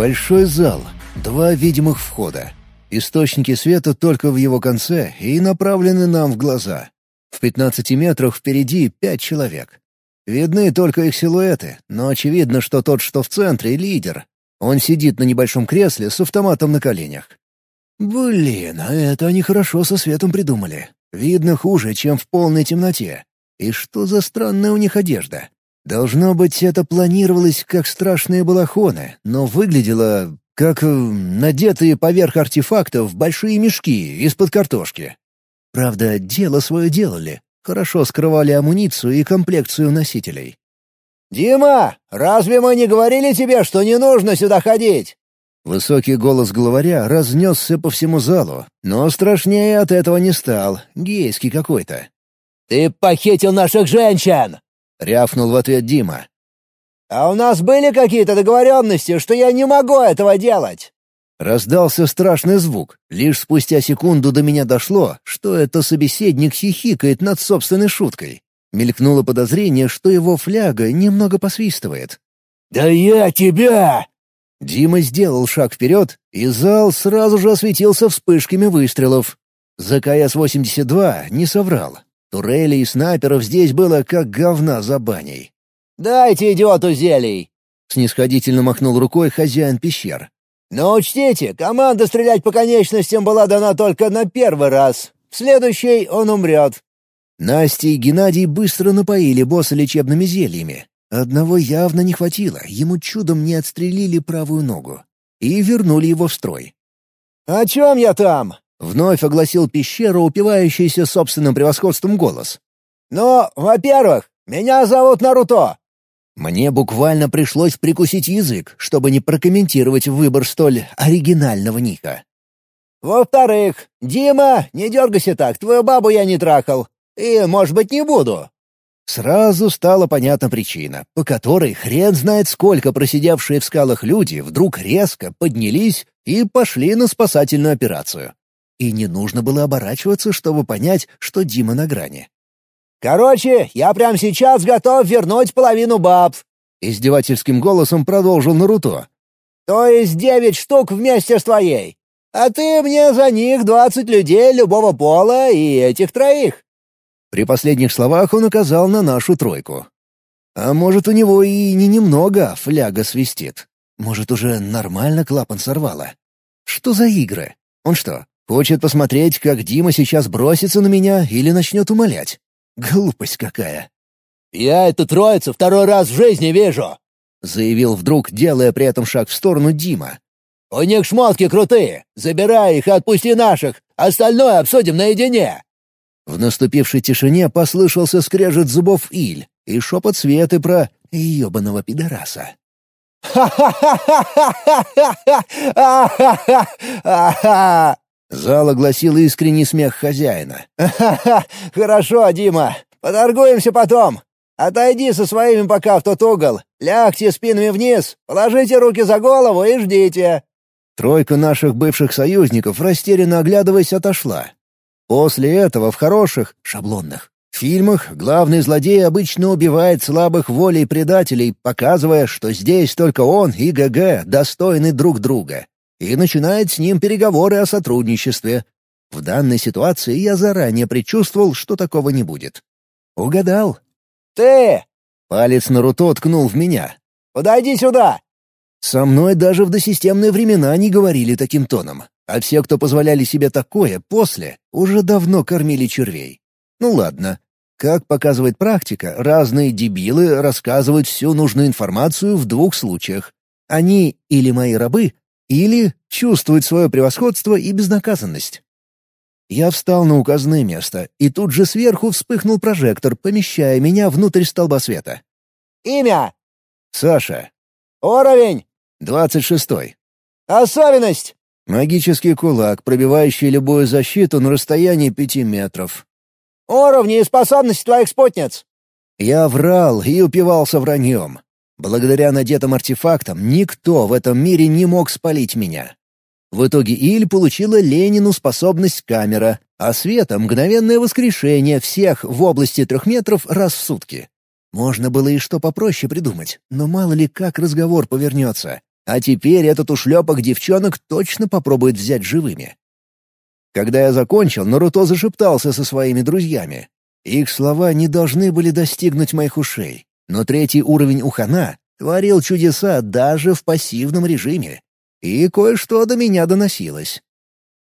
Большой зал, два видимых входа. Источники света только в его конце и направлены нам в глаза. В 15 метрах впереди пять человек. Видны только их силуэты, но очевидно, что тот, что в центре, — лидер. Он сидит на небольшом кресле с автоматом на коленях. Блин, а это они хорошо со светом придумали. Видно хуже, чем в полной темноте. И что за странная у них одежда? Должно быть, это планировалось как страшные балахоны, но выглядело как э, надетые поверх артефактов большие мешки из-под картошки. Правда, дело свое делали. Хорошо скрывали амуницию и комплекцию носителей. «Дима, разве мы не говорили тебе, что не нужно сюда ходить?» Высокий голос главаря разнесся по всему залу, но страшнее от этого не стал, гейский какой-то. «Ты похитил наших женщин!» — рявкнул в ответ Дима. «А у нас были какие-то договоренности, что я не могу этого делать?» Раздался страшный звук. Лишь спустя секунду до меня дошло, что это собеседник хихикает над собственной шуткой. Мелькнуло подозрение, что его фляга немного посвистывает. «Да я тебя!» Дима сделал шаг вперед, и зал сразу же осветился вспышками выстрелов. ЗКС-82 не соврал. Турели и снайперов здесь было как говна за баней. «Дайте идиоту зелий!» — снисходительно махнул рукой хозяин пещер. Но учтите, команда стрелять по конечностям была дана только на первый раз. В следующий он умрет». Настя и Геннадий быстро напоили босса лечебными зельями. Одного явно не хватило, ему чудом не отстрелили правую ногу. И вернули его в строй. «О чем я там?» — вновь огласил пещеру, упивающийся собственным превосходством голос. «Ну, во-первых, меня зовут Наруто. Мне буквально пришлось прикусить язык, чтобы не прокомментировать выбор столь оригинального ника. «Во-вторых, Дима, не дергайся так, твою бабу я не трахал. И, может быть, не буду». Сразу стала понятна причина, по которой хрен знает сколько просидевшие в скалах люди вдруг резко поднялись и пошли на спасательную операцию. И не нужно было оборачиваться, чтобы понять, что Дима на грани. «Короче, я прямо сейчас готов вернуть половину баб!» Издевательским голосом продолжил Наруто. «То есть девять штук вместе с твоей. А ты мне за них двадцать людей любого пола и этих троих». При последних словах он указал на нашу тройку. А может, у него и не немного фляга свистит. Может, уже нормально клапан сорвало. Что за игры? Он что, хочет посмотреть, как Дима сейчас бросится на меня или начнет умолять? Глупость какая!» «Я эту троицу второй раз в жизни вижу!» — заявил вдруг, делая при этом шаг в сторону Дима. «У них шмотки крутые! Забирай их и отпусти наших! Остальное обсудим наедине!» В наступившей тишине послышался скрежет зубов Иль и шепот Светы про «ебаного пидораса». «Ха-ха-ха-ха-ха-ха-ха-ха!» Зал огласил искренний смех хозяина. «Ха-ха! Хорошо, Дима! Поторгуемся потом! Отойди со своими пока в тот угол, лягте спинами вниз, положите руки за голову и ждите!» Тройка наших бывших союзников, растерянно оглядываясь, отошла. После этого в хороших, шаблонных, фильмах главный злодей обычно убивает слабых волей предателей, показывая, что здесь только он и ГГ достойны друг друга и начинает с ним переговоры о сотрудничестве. В данной ситуации я заранее предчувствовал, что такого не будет. Угадал. «Ты!» — палец Наруто ткнул в меня. «Подойди сюда!» Со мной даже в досистемные времена не говорили таким тоном, а все, кто позволяли себе такое после, уже давно кормили червей. Ну ладно. Как показывает практика, разные дебилы рассказывают всю нужную информацию в двух случаях. Они или мои рабы, или чувствует свое превосходство и безнаказанность. Я встал на указанное место, и тут же сверху вспыхнул прожектор, помещая меня внутрь столба света. «Имя?» «Саша». «Уровень?» «Двадцать шестой». «Особенность?» «Магический кулак, пробивающий любую защиту на расстоянии пяти метров». «Уровни и способности твоих спутниц?» Я врал и упивался враньем. Благодаря надетым артефактам никто в этом мире не мог спалить меня. В итоге Иль получила Ленину способность камера, а Света — мгновенное воскрешение всех в области трех метров раз в сутки. Можно было и что попроще придумать, но мало ли как разговор повернется. А теперь этот ушлепок девчонок точно попробует взять живыми. Когда я закончил, Наруто зашептался со своими друзьями. Их слова не должны были достигнуть моих ушей, но третий уровень Ухана творил чудеса даже в пассивном режиме. И кое-что до меня доносилось.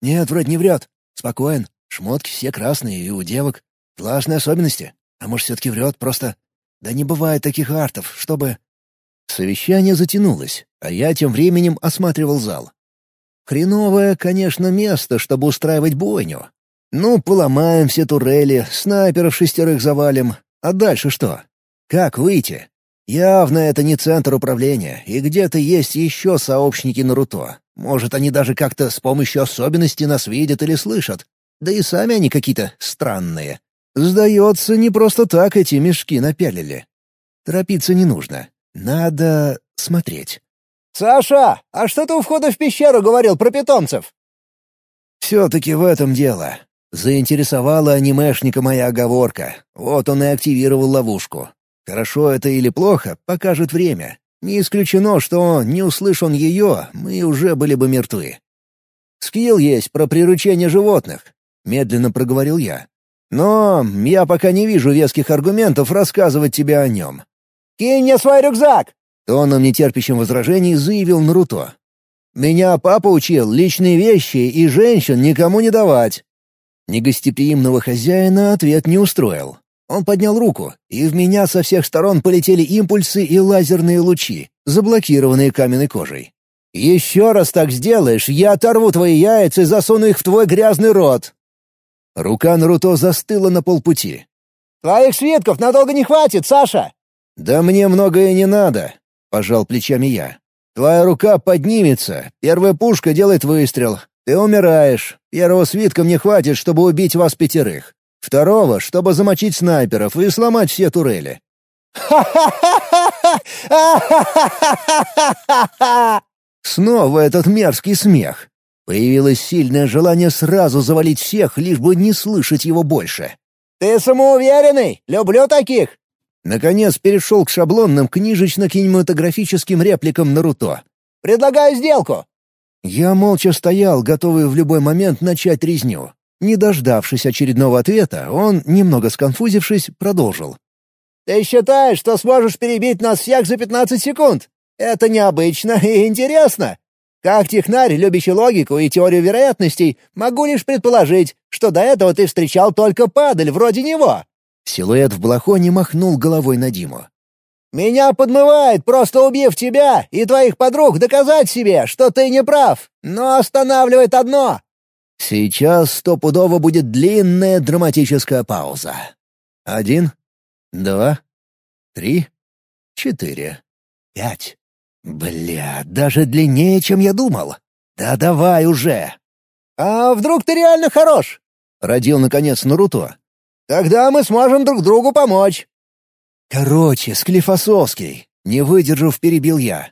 «Нет, вроде не врет. Спокоен. Шмотки все красные и у девок. Влажные особенности. А может, все-таки врет, просто... Да не бывает таких артов, чтобы...» Совещание затянулось, а я тем временем осматривал зал. Хреновое, конечно, место, чтобы устраивать бойню. Ну, поломаем все турели, снайперов шестерых завалим. А дальше что? Как выйти? Явно это не центр управления, и где-то есть еще сообщники Наруто. Может, они даже как-то с помощью особенностей нас видят или слышат. Да и сами они какие-то странные. Сдается, не просто так эти мешки напялили. Торопиться не нужно. Надо смотреть. «Саша, а что ты у входа в пещеру говорил про питомцев?» «Все-таки в этом дело. Заинтересовала анимешника моя оговорка. Вот он и активировал ловушку. Хорошо это или плохо, покажет время. Не исключено, что, не услышь он ее, мы уже были бы мертвы. «Скилл есть про приручение животных», — медленно проговорил я. «Но я пока не вижу веских аргументов рассказывать тебе о нем». «Кинь мне свой рюкзак!» — тоном нетерпящим возражений заявил Наруто. «Меня папа учил личные вещи и женщин никому не давать». Негостеприимного хозяина ответ не устроил. Он поднял руку, и в меня со всех сторон полетели импульсы и лазерные лучи, заблокированные каменной кожей. «Еще раз так сделаешь, я оторву твои яйца и засуну их в твой грязный рот!» Рука Наруто застыла на полпути. «Твоих свитков надолго не хватит, Саша!» «Да мне многое не надо», — пожал плечами я. «Твоя рука поднимется, первая пушка делает выстрел. Ты умираешь. Первого свитка мне хватит, чтобы убить вас пятерых. Второго, чтобы замочить снайперов и сломать все турели. Снова этот мерзкий смех. Появилось сильное желание сразу завалить всех, лишь бы не слышать его больше. «Ты самоуверенный! Люблю таких!» Наконец перешел к шаблонным книжечно-кинематографическим репликам Наруто. «Предлагаю сделку!» Я молча стоял, готовый в любой момент начать резню. Не дождавшись очередного ответа, он, немного сконфузившись, продолжил. «Ты считаешь, что сможешь перебить нас всех за пятнадцать секунд? Это необычно и интересно. Как технарь, любящий логику и теорию вероятностей, могу лишь предположить, что до этого ты встречал только падаль вроде него». Силуэт в балахоне махнул головой на Диму. «Меня подмывает, просто убив тебя и твоих подруг, доказать себе, что ты не прав. Но останавливает одно Сейчас стопудово будет длинная драматическая пауза. Один, два, три, четыре, пять. Бля, даже длиннее, чем я думал. Да давай уже. А вдруг ты реально хорош? Родил, наконец, Наруто. Тогда мы сможем друг другу помочь. Короче, Склифосовский. Не выдержав, перебил я.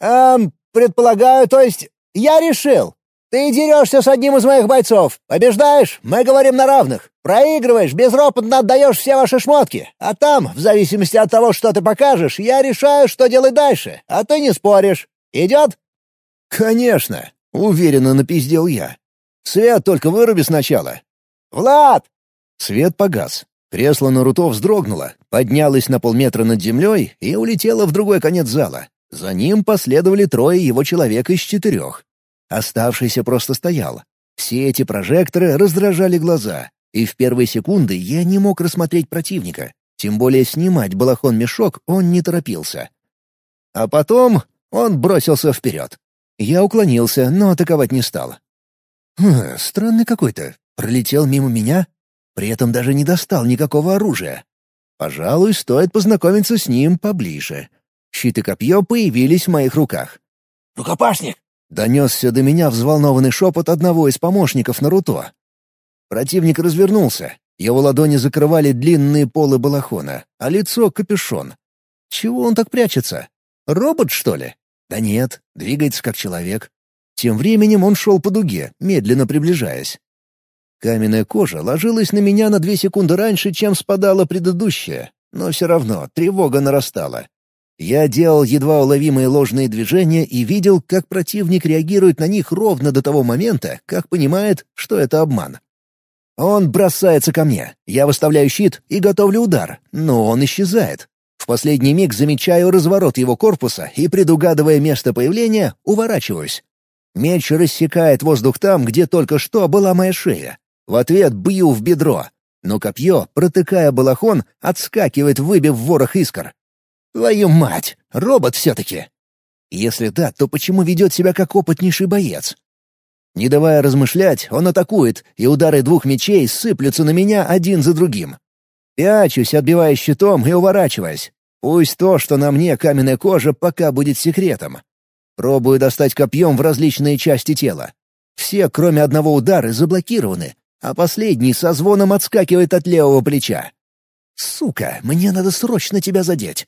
Эм, предполагаю, то есть я решил. Ты дерешься с одним из моих бойцов. Побеждаешь — мы говорим на равных. Проигрываешь — безропотно отдаешь все ваши шмотки. А там, в зависимости от того, что ты покажешь, я решаю, что делать дальше, а ты не споришь. Идет?» «Конечно!» — уверенно напиздел я. «Свет только выруби сначала». «Влад!» Свет погас. Кресло Наруто вздрогнуло, поднялось на полметра над землей и улетело в другой конец зала. За ним последовали трое его человек из четырех. Оставшийся просто стоял. Все эти прожекторы раздражали глаза, и в первые секунды я не мог рассмотреть противника. Тем более снимать балахон-мешок он не торопился. А потом он бросился вперед. Я уклонился, но атаковать не стал. Хм, странный какой-то. Пролетел мимо меня, при этом даже не достал никакого оружия. Пожалуй, стоит познакомиться с ним поближе. Щит и копье появились в моих руках. «Рукопашник!» Донесся до меня взволнованный шепот одного из помощников Наруто. Противник развернулся. Его ладони закрывали длинные полы балахона, а лицо — капюшон. Чего он так прячется? Робот, что ли? Да нет, двигается как человек. Тем временем он шел по дуге, медленно приближаясь. Каменная кожа ложилась на меня на две секунды раньше, чем спадала предыдущая. но все равно тревога нарастала. Я делал едва уловимые ложные движения и видел, как противник реагирует на них ровно до того момента, как понимает, что это обман. Он бросается ко мне, я выставляю щит и готовлю удар, но он исчезает. В последний миг замечаю разворот его корпуса и, предугадывая место появления, уворачиваюсь. Меч рассекает воздух там, где только что была моя шея. В ответ бью в бедро, но копье, протыкая балахон, отскакивает, выбив ворох искр. Твою мать! Робот все-таки! Если да, то почему ведет себя как опытнейший боец? Не давая размышлять, он атакует, и удары двух мечей сыплются на меня один за другим. Пячусь, отбивая щитом и уворачиваясь. Пусть то, что на мне каменная кожа, пока будет секретом. Пробую достать копьем в различные части тела. Все, кроме одного удара, заблокированы, а последний со звоном отскакивает от левого плеча. «Сука, мне надо срочно тебя задеть!»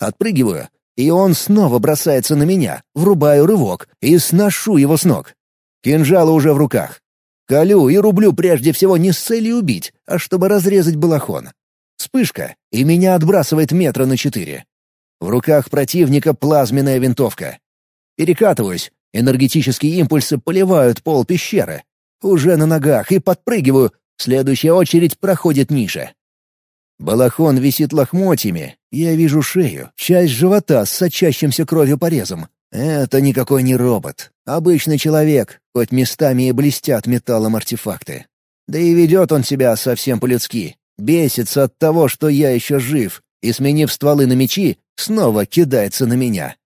Отпрыгиваю, и он снова бросается на меня, врубаю рывок и сношу его с ног. Кинжалы уже в руках. Колю и рублю прежде всего не с целью убить, а чтобы разрезать балахон. Вспышка, и меня отбрасывает метра на четыре. В руках противника плазменная винтовка. Перекатываюсь, энергетические импульсы поливают пол пещеры. Уже на ногах и подпрыгиваю, следующая очередь проходит ниже. Балахон висит лохмотьями, я вижу шею, часть живота с сочащимся кровью порезом. Это никакой не робот. Обычный человек, хоть местами и блестят металлом артефакты. Да и ведет он себя совсем по-людски. Бесится от того, что я еще жив, и, сменив стволы на мечи, снова кидается на меня.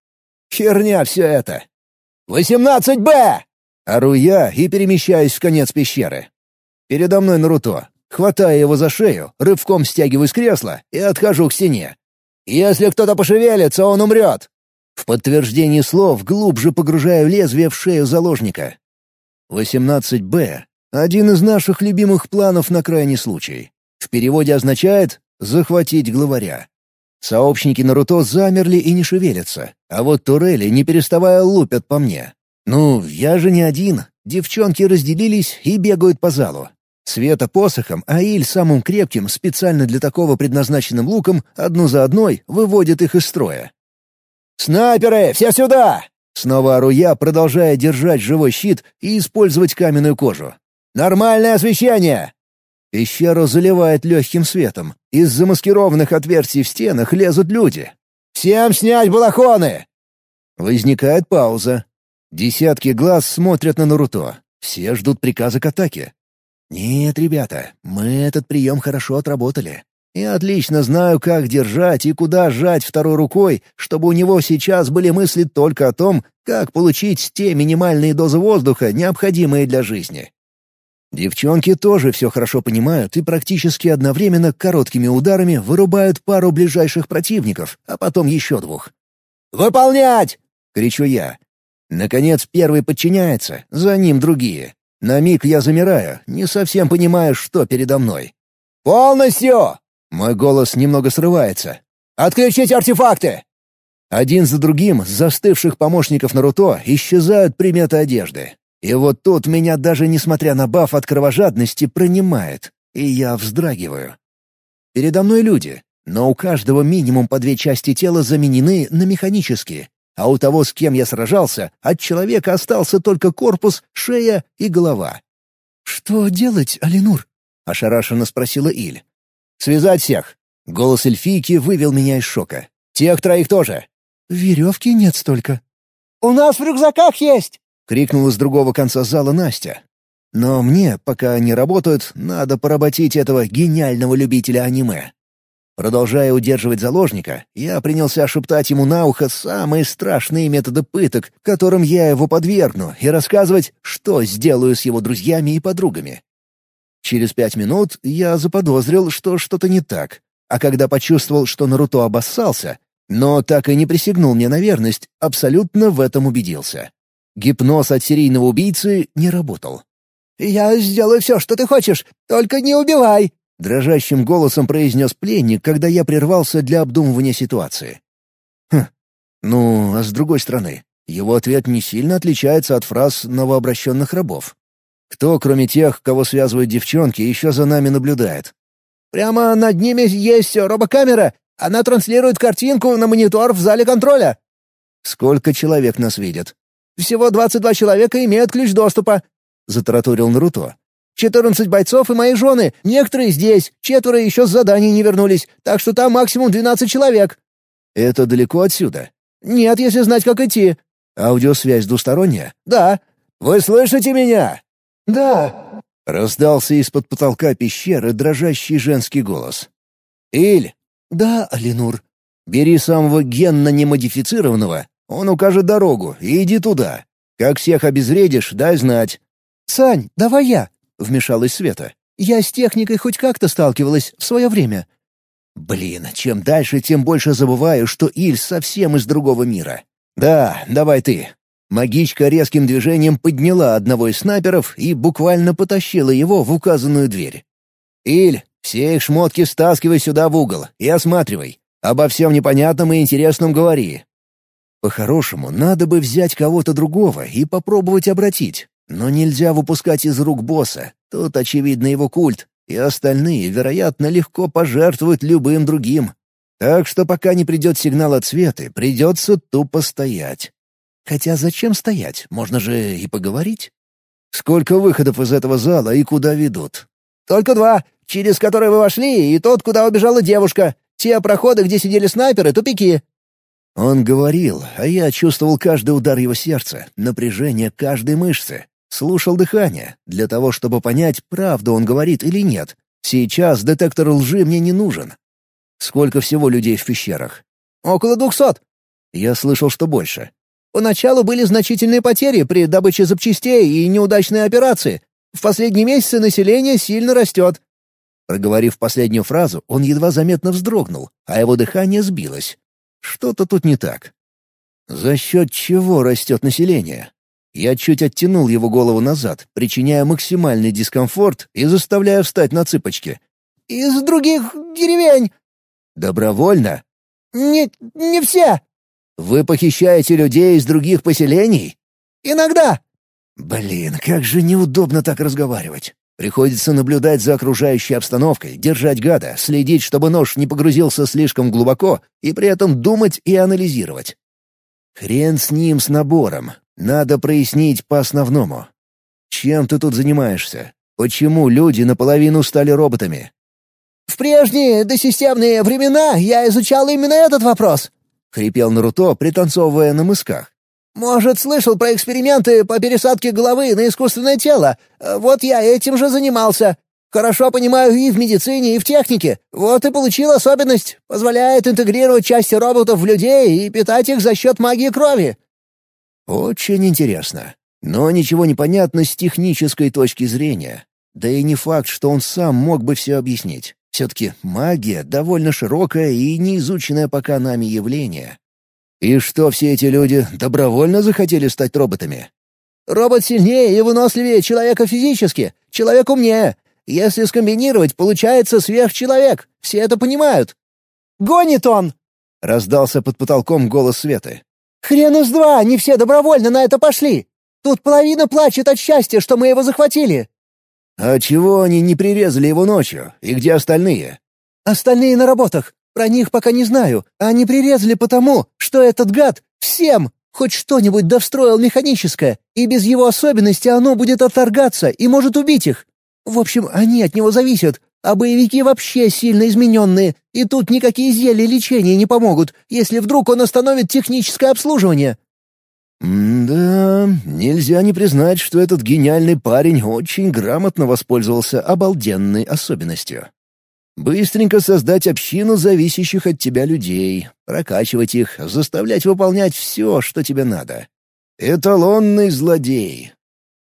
Херня все это. «Восемнадцать Б!» Ору я и перемещаюсь в конец пещеры. Передо мной Наруто, Хватая его за шею, рывком стягиваю с кресла и отхожу к стене. «Если кто-то пошевелится, он умрет!» В подтверждении слов глубже погружаю лезвие в шею заложника. 18-Б — один из наших любимых планов на крайний случай. В переводе означает «захватить главаря». Сообщники Наруто замерли и не шевелятся, а вот турели, не переставая, лупят по мне. Ну, я же не один. Девчонки разделились и бегают по залу. Света посохом, а Иль самым крепким, специально для такого предназначенным луком, одну за одной выводит их из строя. «Снайперы, все сюда!» Снова ору продолжая держать живой щит и использовать каменную кожу. «Нормальное освещение!» Пещеру заливает легким светом. Из замаскированных отверстий в стенах лезут люди. «Всем снять балахоны!» Возникает пауза. Десятки глаз смотрят на Наруто. Все ждут приказа к атаке. «Нет, ребята, мы этот прием хорошо отработали. Я отлично знаю, как держать и куда сжать второй рукой, чтобы у него сейчас были мысли только о том, как получить те минимальные дозы воздуха, необходимые для жизни. Девчонки тоже все хорошо понимают и практически одновременно короткими ударами вырубают пару ближайших противников, а потом еще двух. «Выполнять!» — кричу я. Наконец первый подчиняется, за ним другие. На миг я замираю, не совсем понимая, что передо мной. «Полностью!» Мой голос немного срывается. «Отключить артефакты!» Один за другим застывших помощников Наруто исчезают приметы одежды. И вот тут меня даже несмотря на баф от кровожадности пронимает, и я вздрагиваю. Передо мной люди, но у каждого минимум по две части тела заменены на механические, а у того, с кем я сражался, от человека остался только корпус, шея и голова. «Что делать, Алинур?» — ошарашенно спросила Иль. «Связать всех!» — голос эльфийки вывел меня из шока. «Тех троих тоже!» «Веревки нет столько». «У нас в рюкзаках есть!» — крикнула с другого конца зала Настя. «Но мне, пока они работают, надо поработить этого гениального любителя аниме. Продолжая удерживать заложника, я принялся шептать ему на ухо самые страшные методы пыток, которым я его подвергну, и рассказывать, что сделаю с его друзьями и подругами. Через пять минут я заподозрил, что что-то не так, а когда почувствовал, что Наруто обоссался, но так и не присягнул мне на верность, абсолютно в этом убедился. Гипноз от серийного убийцы не работал. «Я сделаю все, что ты хочешь, только не убивай!» — дрожащим голосом произнес пленник, когда я прервался для обдумывания ситуации. Хм, ну, а с другой стороны, его ответ не сильно отличается от фраз новообращенных рабов. Кто, кроме тех, кого связывают девчонки, еще за нами наблюдает? Прямо над ними есть робокамера. Она транслирует картинку на монитор в зале контроля». «Сколько человек нас видят?» «Всего 22 человека имеют ключ доступа», — затараторил Наруто. «14 бойцов и мои жены. Некоторые здесь, четверо еще с заданий не вернулись, так что там максимум 12 человек». «Это далеко отсюда?» «Нет, если знать, как идти». «Аудиосвязь двусторонняя?» «Да». «Вы слышите меня?» «Да». Раздался из-под потолка пещеры дрожащий женский голос. «Иль!» «Да, Алинур». «Бери самого генно немодифицированного, он укажет дорогу, и иди туда. Как всех обезвредишь, дай знать». «Сань, давай я», — вмешалась Света. «Я с техникой хоть как-то сталкивалась в свое время». «Блин, чем дальше, тем больше забываю, что Иль совсем из другого мира. Да, давай ты». Магичка резким движением подняла одного из снайперов и буквально потащила его в указанную дверь. «Иль, все их шмотки стаскивай сюда в угол и осматривай. Обо всем непонятном и интересном говори. По-хорошему, надо бы взять кого-то другого и попробовать обратить. Но нельзя выпускать из рук босса. Тут, очевидно, его культ, и остальные, вероятно, легко пожертвуют любым другим. Так что пока не придет сигнал от Светы, придется тупо стоять. Хотя зачем стоять? Можно же и поговорить. Сколько выходов из этого зала и куда ведут? Только два, через которые вы вошли, и тот, куда убежала девушка. Те проходы, где сидели снайперы, тупики. Он говорил, а я чувствовал каждый удар его сердца, напряжение каждой мышцы. Слушал дыхание, для того, чтобы понять, правду он говорит или нет. Сейчас детектор лжи мне не нужен. Сколько всего людей в пещерах? Около двухсот. Я слышал, что больше. Поначалу были значительные потери при добыче запчастей и неудачные операции. В последние месяцы население сильно растет. Проговорив последнюю фразу, он едва заметно вздрогнул, а его дыхание сбилось. Что-то тут не так. За счет чего растет население? Я чуть оттянул его голову назад, причиняя максимальный дискомфорт и заставляя встать на цыпочки. «Из других деревень». «Добровольно?» «Не... не все». «Вы похищаете людей из других поселений?» «Иногда». «Блин, как же неудобно так разговаривать. Приходится наблюдать за окружающей обстановкой, держать гада, следить, чтобы нож не погрузился слишком глубоко, и при этом думать и анализировать. Хрен с ним, с набором. Надо прояснить по основному. Чем ты тут занимаешься? Почему люди наполовину стали роботами? «В прежние досистемные времена я изучал именно этот вопрос», — хрипел Наруто, пританцовывая на мысках. «Может, слышал про эксперименты по пересадке головы на искусственное тело? Вот я этим же занимался. Хорошо понимаю и в медицине, и в технике. Вот и получил особенность. Позволяет интегрировать части роботов в людей и питать их за счет магии крови». «Очень интересно. Но ничего не понятно с технической точки зрения. Да и не факт, что он сам мог бы все объяснить. Все-таки магия — довольно широкое и неизученное пока нами явление. И что все эти люди добровольно захотели стать роботами? Робот сильнее и выносливее человека физически, человек умнее. Если скомбинировать, получается сверхчеловек. Все это понимают. «Гонит он!» — раздался под потолком голос Светы. «Хрен из два, не все добровольно на это пошли. Тут половина плачет от счастья, что мы его захватили». «А чего они не прирезали его ночью? И где остальные?» «Остальные на работах. Про них пока не знаю. Они прирезали потому, что этот гад всем хоть что-нибудь довстроил механическое, и без его особенности оно будет отторгаться и может убить их. В общем, они от него зависят, а боевики вообще сильно измененные, и тут никакие зелья лечения не помогут, если вдруг он остановит техническое обслуживание». «Да, нельзя не признать, что этот гениальный парень очень грамотно воспользовался обалденной особенностью. Быстренько создать общину зависящих от тебя людей, прокачивать их, заставлять выполнять все, что тебе надо. Эталонный злодей.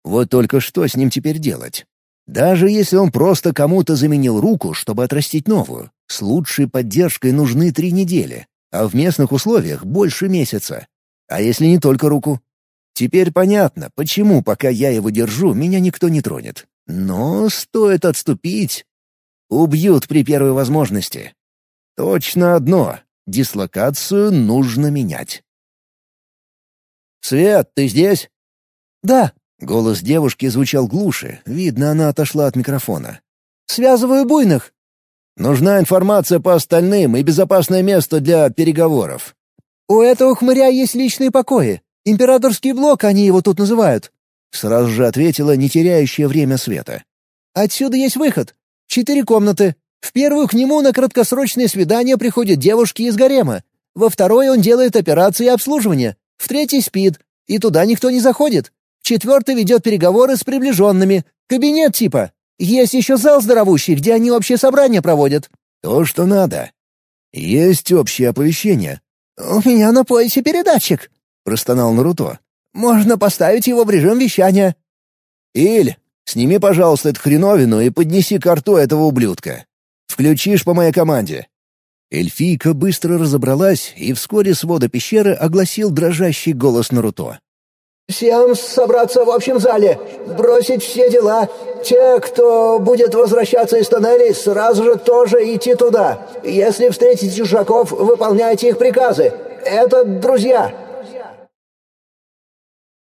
Вот только что с ним теперь делать? Даже если он просто кому-то заменил руку, чтобы отрастить новую, с лучшей поддержкой нужны три недели, а в местных условиях больше месяца. А если не только руку? Теперь понятно, почему, пока я его держу, меня никто не тронет. Но стоит отступить, Убьют при первой возможности. Точно одно — дислокацию нужно менять. «Свет, ты здесь?» «Да». Голос девушки звучал глуше, видно, она отошла от микрофона. «Связываю буйных». Нужна информация по остальным и безопасное место для переговоров». «У этого хмыря есть личные покои. Императорский блок они его тут называют», — сразу же ответила не теряющая время Света. «Отсюда есть выход. Четыре комнаты. В первую к нему на краткосрочные свидания приходят девушки из гарема. Во второй он делает операции и обслуживание. В третий спит. И туда никто не заходит. Четвертый ведет переговоры с приближенными. Кабинет типа. Есть еще зал здоровущий, где они общее собрание проводят». «То, что надо. Есть общее оповещение». «У меня на поясе передатчик», — простонал Наруто. «Можно поставить его в режим вещания». «Иль, сними, пожалуйста, эту хреновину и поднеси к рту этого ублюдка. Включишь по моей команде». Эльфийка быстро разобралась, и вскоре свода пещеры огласил дрожащий голос Наруто. «Всем собраться в общем зале, бросить все дела. Те, кто будет возвращаться из тоннелей, сразу же тоже идти туда. Если встретите чужаков, выполняйте их приказы. Это друзья.